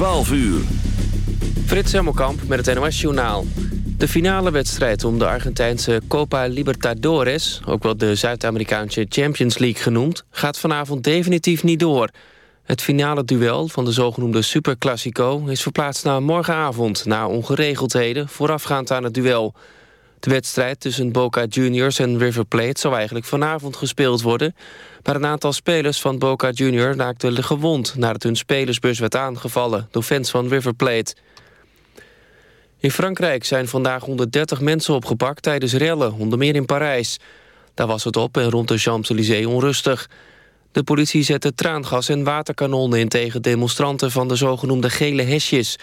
12 uur. Frits Hemmelkamp met het NOS-journaal. De finale wedstrijd om de Argentijnse Copa Libertadores... ook wel de Zuid-Amerikaanse Champions League genoemd... gaat vanavond definitief niet door. Het finale duel van de zogenoemde Superclásico... is verplaatst naar morgenavond... na ongeregeldheden voorafgaand aan het duel... De wedstrijd tussen Boca Juniors en River Plate zou eigenlijk vanavond gespeeld worden. Maar een aantal spelers van Boca Junior raakten gewond... nadat hun spelersbus werd aangevallen door fans van River Plate. In Frankrijk zijn vandaag 130 mensen opgepakt tijdens rellen, onder meer in Parijs. Daar was het op en rond de Champs-Élysées onrustig. De politie zette traangas en waterkanonnen in tegen demonstranten van de zogenoemde gele hesjes...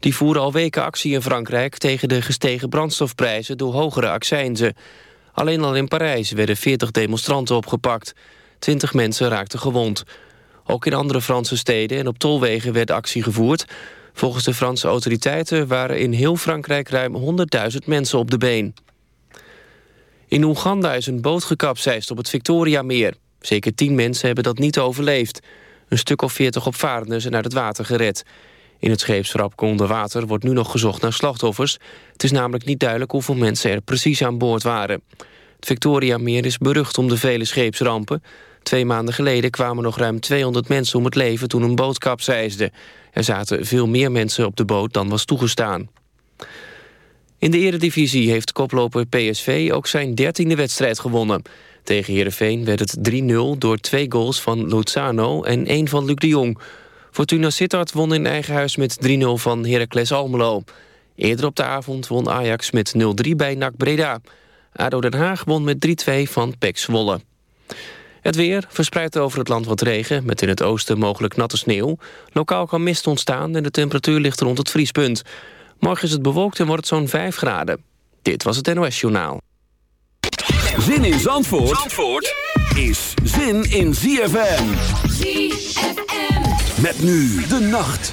Die voeren al weken actie in Frankrijk tegen de gestegen brandstofprijzen door hogere accijnzen. Alleen al in Parijs werden 40 demonstranten opgepakt. 20 mensen raakten gewond. Ook in andere Franse steden en op tolwegen werd actie gevoerd. Volgens de Franse autoriteiten waren in heel Frankrijk ruim 100.000 mensen op de been. In Oeganda is een boot gekapseist op het Victoriameer. Zeker 10 mensen hebben dat niet overleefd. Een stuk of 40 opvarenden zijn uit het water gered. In het scheepswrak onder water wordt nu nog gezocht naar slachtoffers. Het is namelijk niet duidelijk hoeveel mensen er precies aan boord waren. Het Victoriameer is berucht om de vele scheepsrampen. Twee maanden geleden kwamen nog ruim 200 mensen om het leven toen een boot kapseisde. Er zaten veel meer mensen op de boot dan was toegestaan. In de eredivisie heeft koploper PSV ook zijn dertiende wedstrijd gewonnen. Tegen Heerenveen werd het 3-0 door twee goals van Lozano en één van Luc de Jong... Fortuna Sittard won in eigen huis met 3-0 van Heracles Almelo. Eerder op de avond won Ajax met 0-3 bij NAC Breda. ADO Den Haag won met 3-2 van PEC Zwolle. Het weer verspreidt over het land wat regen... met in het oosten mogelijk natte sneeuw. Lokaal kan mist ontstaan en de temperatuur ligt rond het vriespunt. Morgen is het bewolkt en wordt het zo'n 5 graden. Dit was het NOS Journaal. Zin in Zandvoort, Zandvoort is zin in ZFM. ZFM. Met nu de nacht.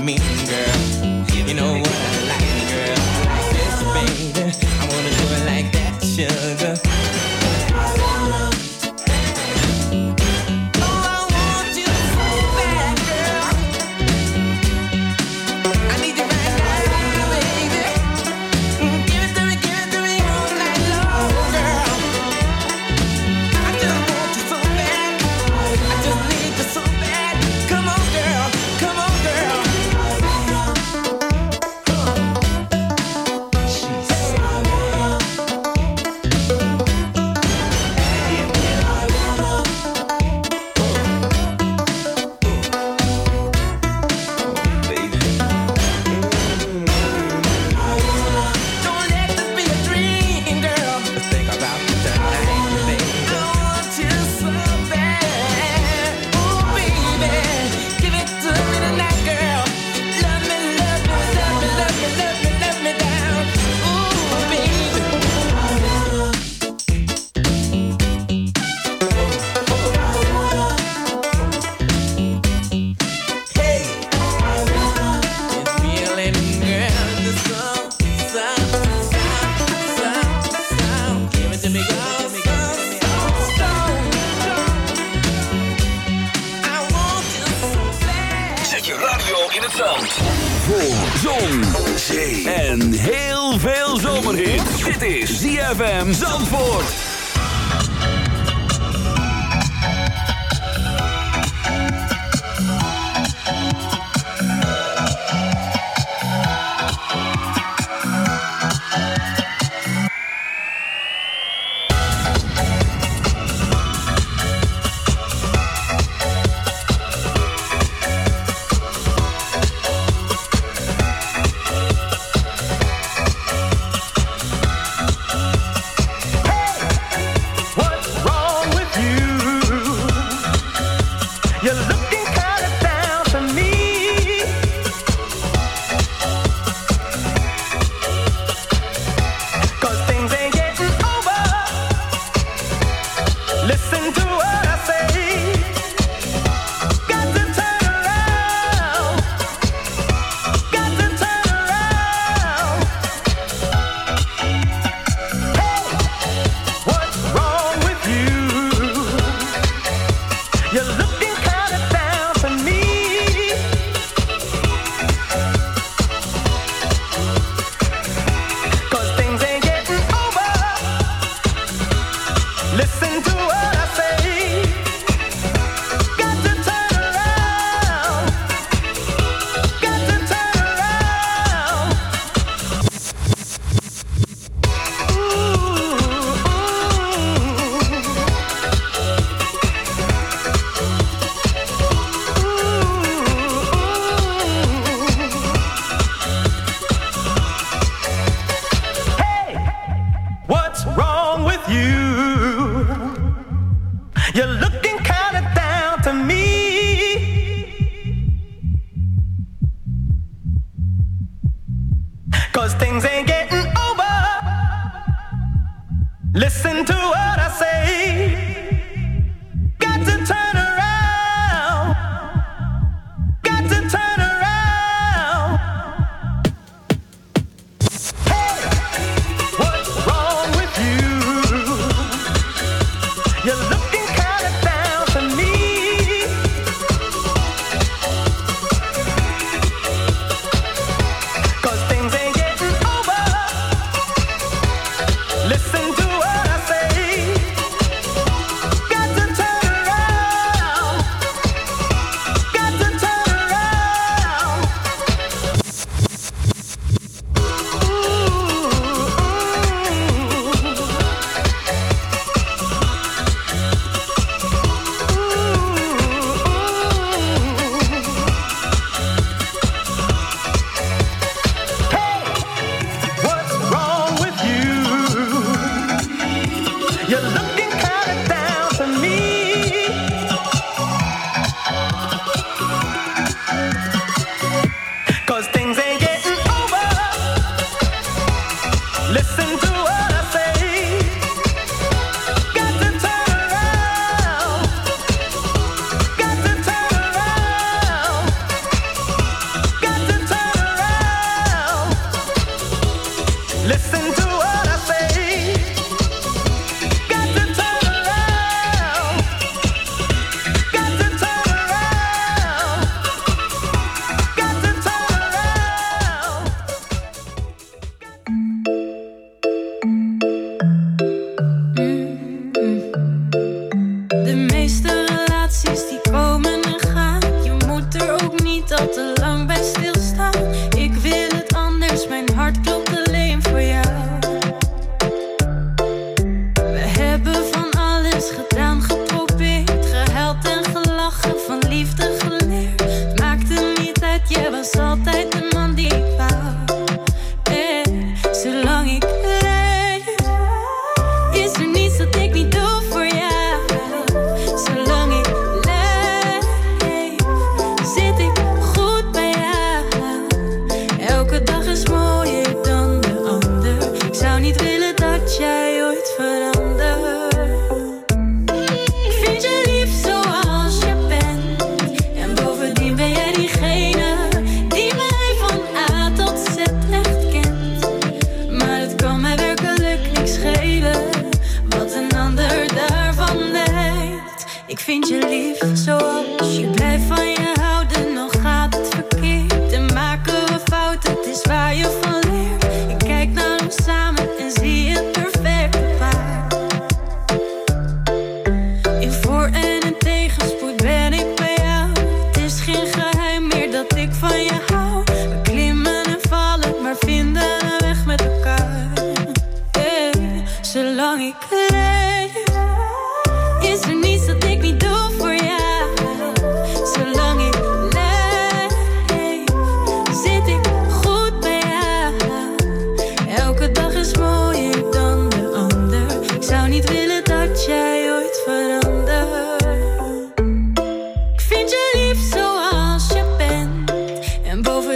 me. things ain't getting over. Listen to what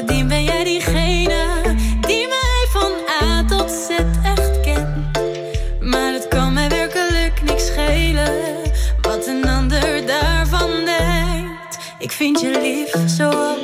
Die ben jij diegene die mij van A tot Z echt kent. Maar het kan mij werkelijk niks schelen wat een ander daarvan denkt. Ik vind je lief zoals.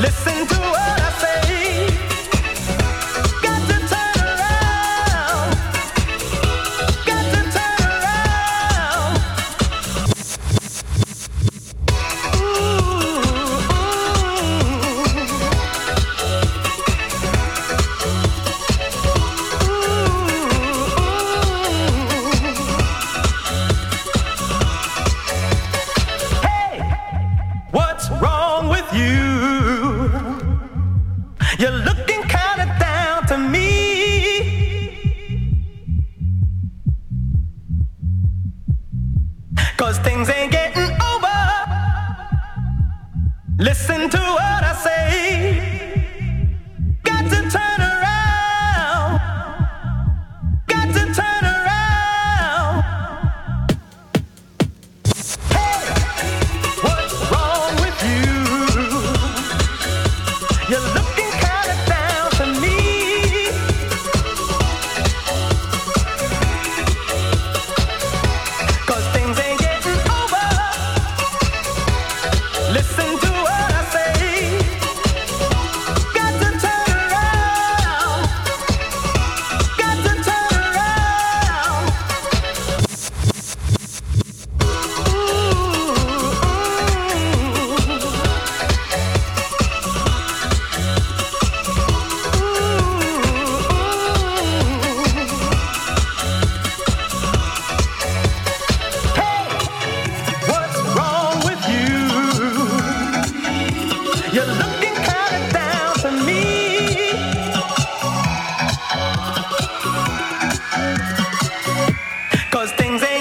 Listen to the line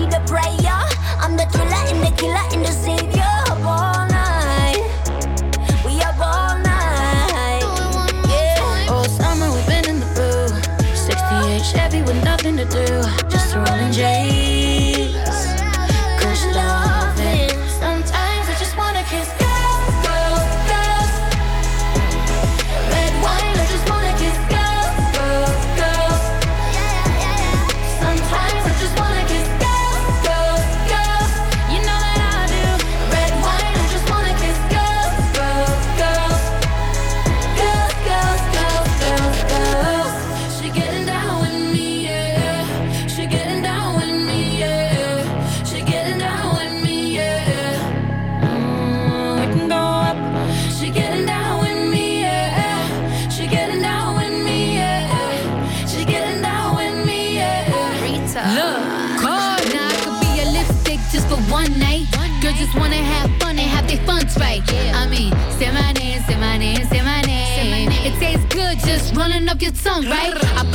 she the brave. Running up your tongue, right? I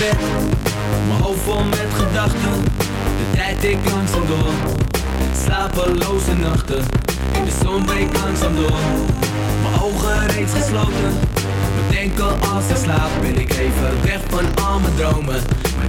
bed. Mijn hoofd vol met gedachten. De tijd ik langzaam door. Slapeloze nachten. In de zon breekt langzaam door. Mijn ogen reeds gesloten. Mijn denken als ik slaap wil ik even weg van al mijn dromen.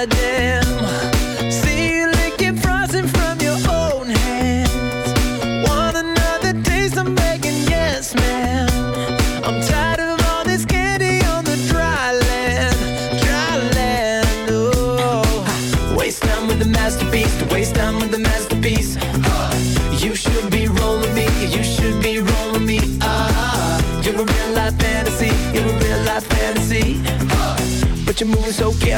I did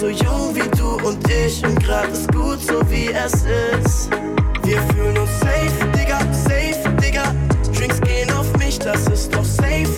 so jung wie du und ich und grad ist gut so wie es ist. Wir fühlen uns safe, Digga, safe, Digga. Drinks gehen auf mich, das ist doch safe.